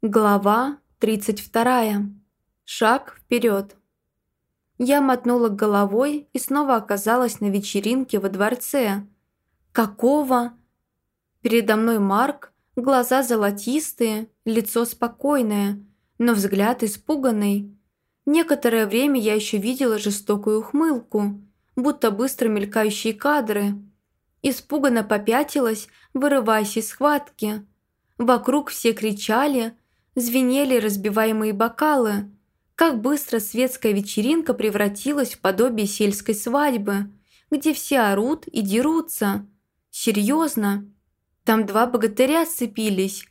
Глава 32. Шаг вперед. Я мотнула головой и снова оказалась на вечеринке во дворце. Какого? Передо мной Марк, глаза золотистые, лицо спокойное, но взгляд испуганный. Некоторое время я еще видела жестокую ухмылку, будто быстро мелькающие кадры. Испуганно попятилась, вырываясь из схватки. Вокруг все кричали – звенели разбиваемые бокалы. Как быстро светская вечеринка превратилась в подобие сельской свадьбы, где все орут и дерутся. Серьезно? Там два богатыря сцепились.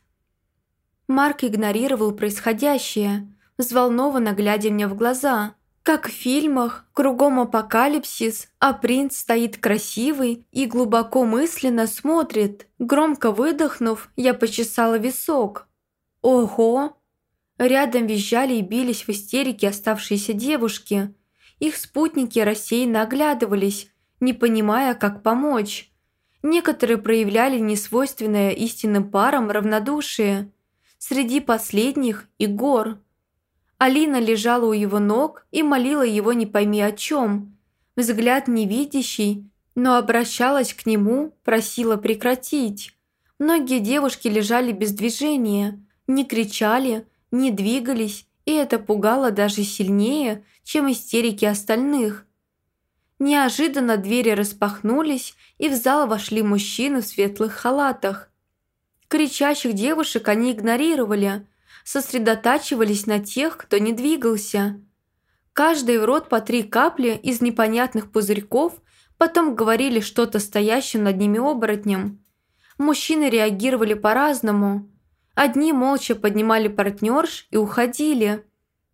Марк игнорировал происходящее, взволнованно глядя мне в глаза. Как в фильмах, кругом апокалипсис, а принц стоит красивый и глубоко мысленно смотрит. Громко выдохнув, я почесала висок. Ого! Рядом визжали и бились в истерике оставшиеся девушки. Их спутники рассеянно оглядывались, не понимая, как помочь. Некоторые проявляли несвойственное истинным парам равнодушие. Среди последних – Игор. Алина лежала у его ног и молила его не пойми о чем. Взгляд невидящий, но обращалась к нему, просила прекратить. Многие девушки лежали без движения – не кричали, не двигались, и это пугало даже сильнее, чем истерики остальных. Неожиданно двери распахнулись, и в зал вошли мужчины в светлых халатах. Кричащих девушек они игнорировали, сосредотачивались на тех, кто не двигался. Каждый в рот по три капли из непонятных пузырьков, потом говорили что-то стоящим над ними оборотнем. Мужчины реагировали по-разному – Одни молча поднимали партнерш и уходили.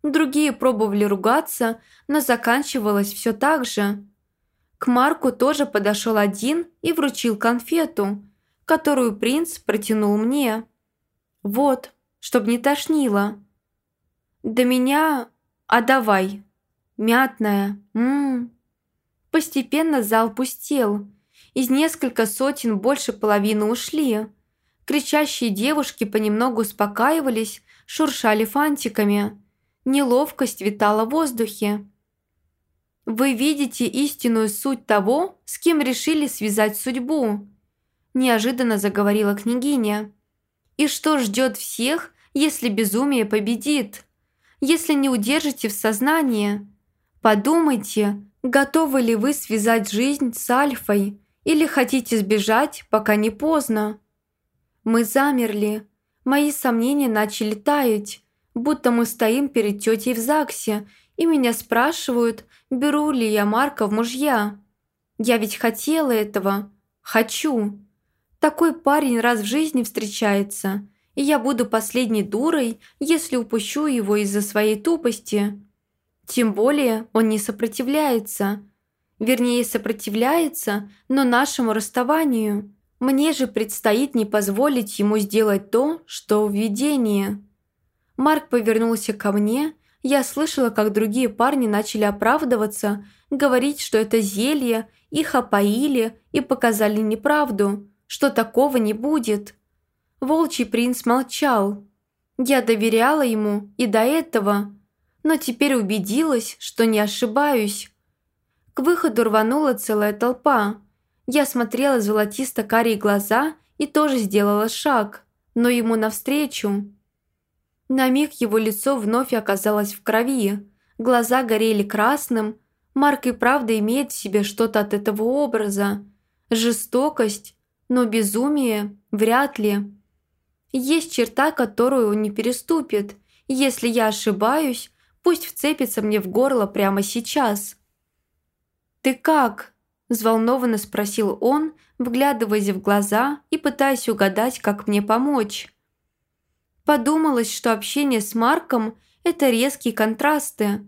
Другие пробовали ругаться, но заканчивалось все так же. К Марку тоже подошел один и вручил конфету, которую принц протянул мне. «Вот, чтоб не тошнило». «Да меня... А давай. Мятная. Ммм». Постепенно зал пустел. Из несколько сотен больше половины ушли. Кричащие девушки понемногу успокаивались, шуршали фантиками. Неловкость витала в воздухе. «Вы видите истинную суть того, с кем решили связать судьбу», неожиданно заговорила княгиня. «И что ждет всех, если безумие победит? Если не удержите в сознании? Подумайте, готовы ли вы связать жизнь с Альфой или хотите сбежать, пока не поздно?» Мы замерли. Мои сомнения начали таять, будто мы стоим перед тетей в ЗАГСе, и меня спрашивают, беру ли я Марка в мужья. Я ведь хотела этого. Хочу. Такой парень раз в жизни встречается, и я буду последней дурой, если упущу его из-за своей тупости. Тем более он не сопротивляется. Вернее, сопротивляется, но нашему расставанию. Мне же предстоит не позволить ему сделать то, что в видении. Марк повернулся ко мне. Я слышала, как другие парни начали оправдываться, говорить, что это зелье, их опоили и показали неправду, что такого не будет. Волчий принц молчал. Я доверяла ему и до этого, но теперь убедилась, что не ошибаюсь. К выходу рванула целая толпа. Я смотрела золотисто-карие глаза и тоже сделала шаг, но ему навстречу. На миг его лицо вновь оказалось в крови, глаза горели красным. Марк и правда имеет в себе что-то от этого образа. Жестокость, но безумие вряд ли. Есть черта, которую он не переступит. Если я ошибаюсь, пусть вцепится мне в горло прямо сейчас. «Ты как?» Взволнованно спросил он, вглядываясь в глаза и пытаясь угадать, как мне помочь. Подумалось, что общение с Марком – это резкие контрасты.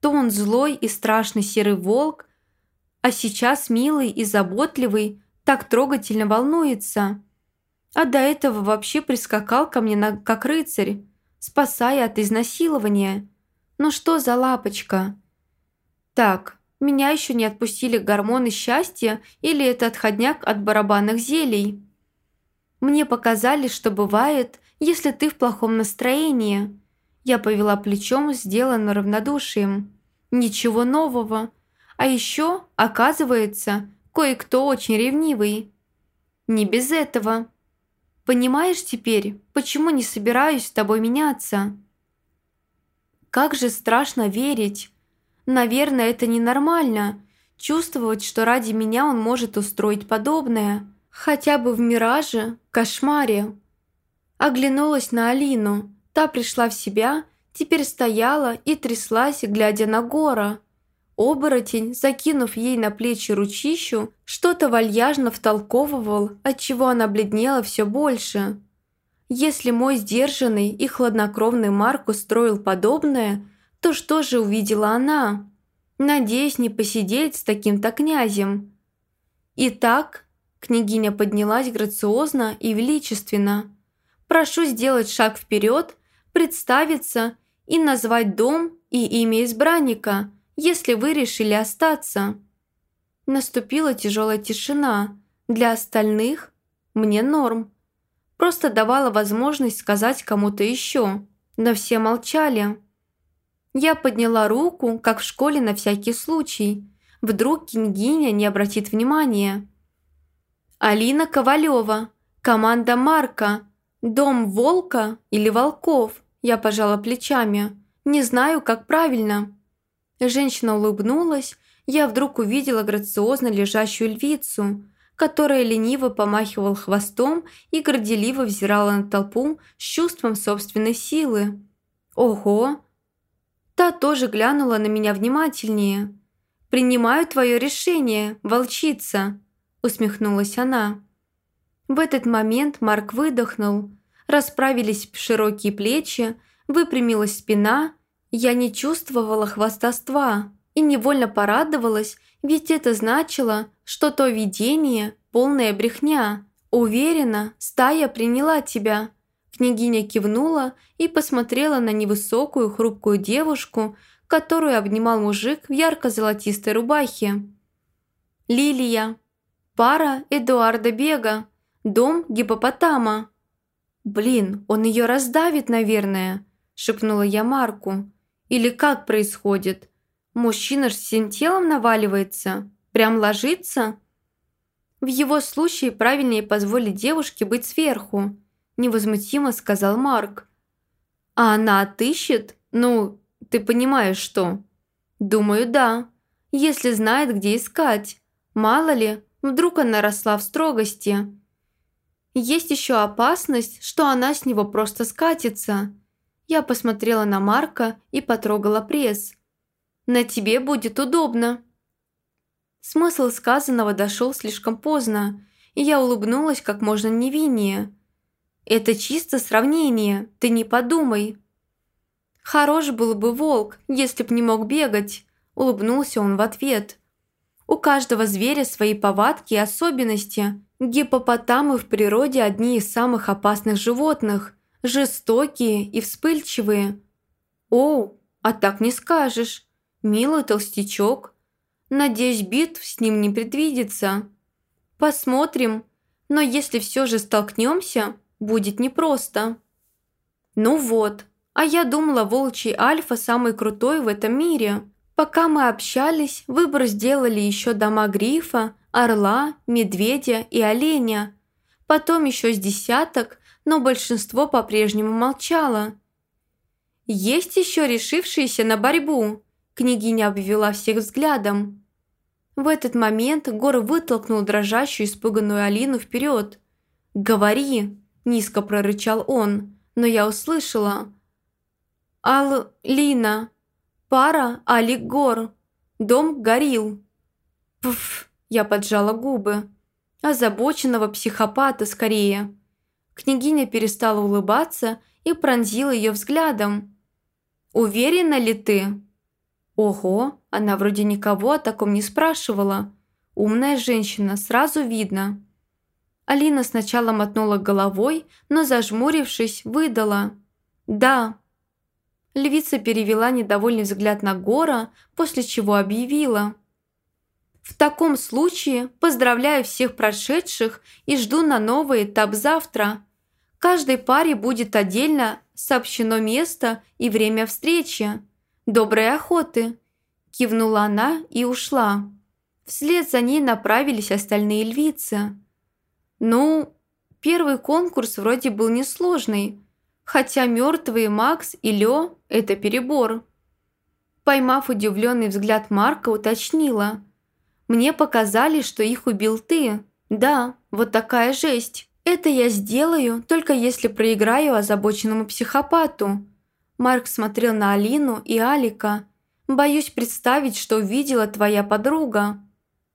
То он злой и страшный серый волк, а сейчас милый и заботливый, так трогательно волнуется. А до этого вообще прискакал ко мне на, как рыцарь, спасая от изнасилования. Ну что за лапочка? Так, меня еще не отпустили гормоны счастья или это отходняк от барабанных зелий. Мне показали, что бывает, если ты в плохом настроении». Я повела плечом, сделанно равнодушием. «Ничего нового. А еще, оказывается, кое-кто очень ревнивый». «Не без этого. Понимаешь теперь, почему не собираюсь с тобой меняться?» Как же страшно верить. Наверное, это ненормально. Чувствовать, что ради меня он может устроить подобное. Хотя бы в мираже, кошмаре. Оглянулась на Алину. Та пришла в себя, теперь стояла и тряслась, глядя на Гора. Оборотень, закинув ей на плечи ручищу, что-то вальяжно втолковывал, отчего она бледнела все больше. Если мой сдержанный и хладнокровный Марк устроил подобное, то что же увидела она? Надеюсь, не посидеть с таким-то князем. Итак, княгиня поднялась грациозно и величественно. Прошу сделать шаг вперед, представиться и назвать дом и имя избранника, если вы решили остаться. Наступила тяжелая тишина. Для остальных мне норм просто давала возможность сказать кому-то еще, но все молчали. Я подняла руку, как в школе на всякий случай. Вдруг княгиня не обратит внимания. «Алина Ковалева, команда Марка, дом Волка или Волков?» Я пожала плечами. «Не знаю, как правильно». Женщина улыбнулась. Я вдруг увидела грациозно лежащую львицу – которая лениво помахивал хвостом и горделиво взирала на толпу с чувством собственной силы. «Ого!» Та тоже глянула на меня внимательнее. «Принимаю твое решение, волчица!» усмехнулась она. В этот момент Марк выдохнул. Расправились широкие плечи, выпрямилась спина. Я не чувствовала хвастовства и невольно порадовалась, ведь это значило, что то видение – полная брехня. Уверена, стая приняла тебя». Княгиня кивнула и посмотрела на невысокую хрупкую девушку, которую обнимал мужик в ярко-золотистой рубахе. «Лилия. Пара Эдуарда Бега. Дом гипопотама». «Блин, он ее раздавит, наверное», – шепнула я Марку. «Или как происходит? Мужчина ж всем телом наваливается, прям ложится. В его случае правильнее позволить девушке быть сверху, невозмутимо сказал Марк. А она отыщет? Ну, ты понимаешь что? Думаю, да. Если знает, где искать. Мало ли, вдруг она росла в строгости. Есть еще опасность, что она с него просто скатится. Я посмотрела на Марка и потрогала пресс. На тебе будет удобно». Смысл сказанного дошел слишком поздно, и я улыбнулась как можно невиннее. «Это чисто сравнение, ты не подумай». «Хорош был бы волк, если б не мог бегать», – улыбнулся он в ответ. «У каждого зверя свои повадки и особенности. Гипопотамы в природе одни из самых опасных животных, жестокие и вспыльчивые». «О, а так не скажешь. Милый толстячок. Надеюсь, битв с ним не предвидится. Посмотрим, но если все же столкнемся, будет непросто. Ну вот, а я думала, волчий альфа самый крутой в этом мире. Пока мы общались, выбор сделали еще дома грифа, орла, медведя и оленя. Потом еще с десяток, но большинство по-прежнему молчало. Есть еще решившиеся на борьбу. Княгиня обвела всех взглядом. В этот момент Гор вытолкнул дрожащую испуганную Алину вперед. «Говори!» – низко прорычал он, но я услышала. «Ал... Лина. Пара Алик Гор. Дом горил». «Пф!» – я поджала губы. Озабоченного психопата скорее. Княгиня перестала улыбаться и пронзила ее взглядом. «Уверена ли ты?» Ого, она вроде никого о таком не спрашивала. Умная женщина, сразу видно. Алина сначала мотнула головой, но, зажмурившись, выдала. «Да». Львица перевела недовольный взгляд на Гора, после чего объявила. «В таком случае поздравляю всех прошедших и жду на новый этап завтра. Каждой паре будет отдельно сообщено место и время встречи. Доброй охоты!» Кивнула она и ушла. Вслед за ней направились остальные львицы. «Ну, первый конкурс вроде был несложный, хотя мертвые Макс и Лё – это перебор». Поймав удивленный взгляд Марка, уточнила. «Мне показали, что их убил ты. Да, вот такая жесть. Это я сделаю, только если проиграю озабоченному психопату». Марк смотрел на Алину и Алика. «Боюсь представить, что увидела твоя подруга».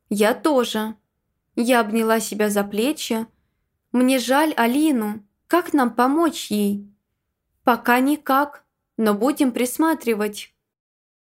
«Я тоже». Я обняла себя за плечи. «Мне жаль Алину. Как нам помочь ей?» «Пока никак, но будем присматривать».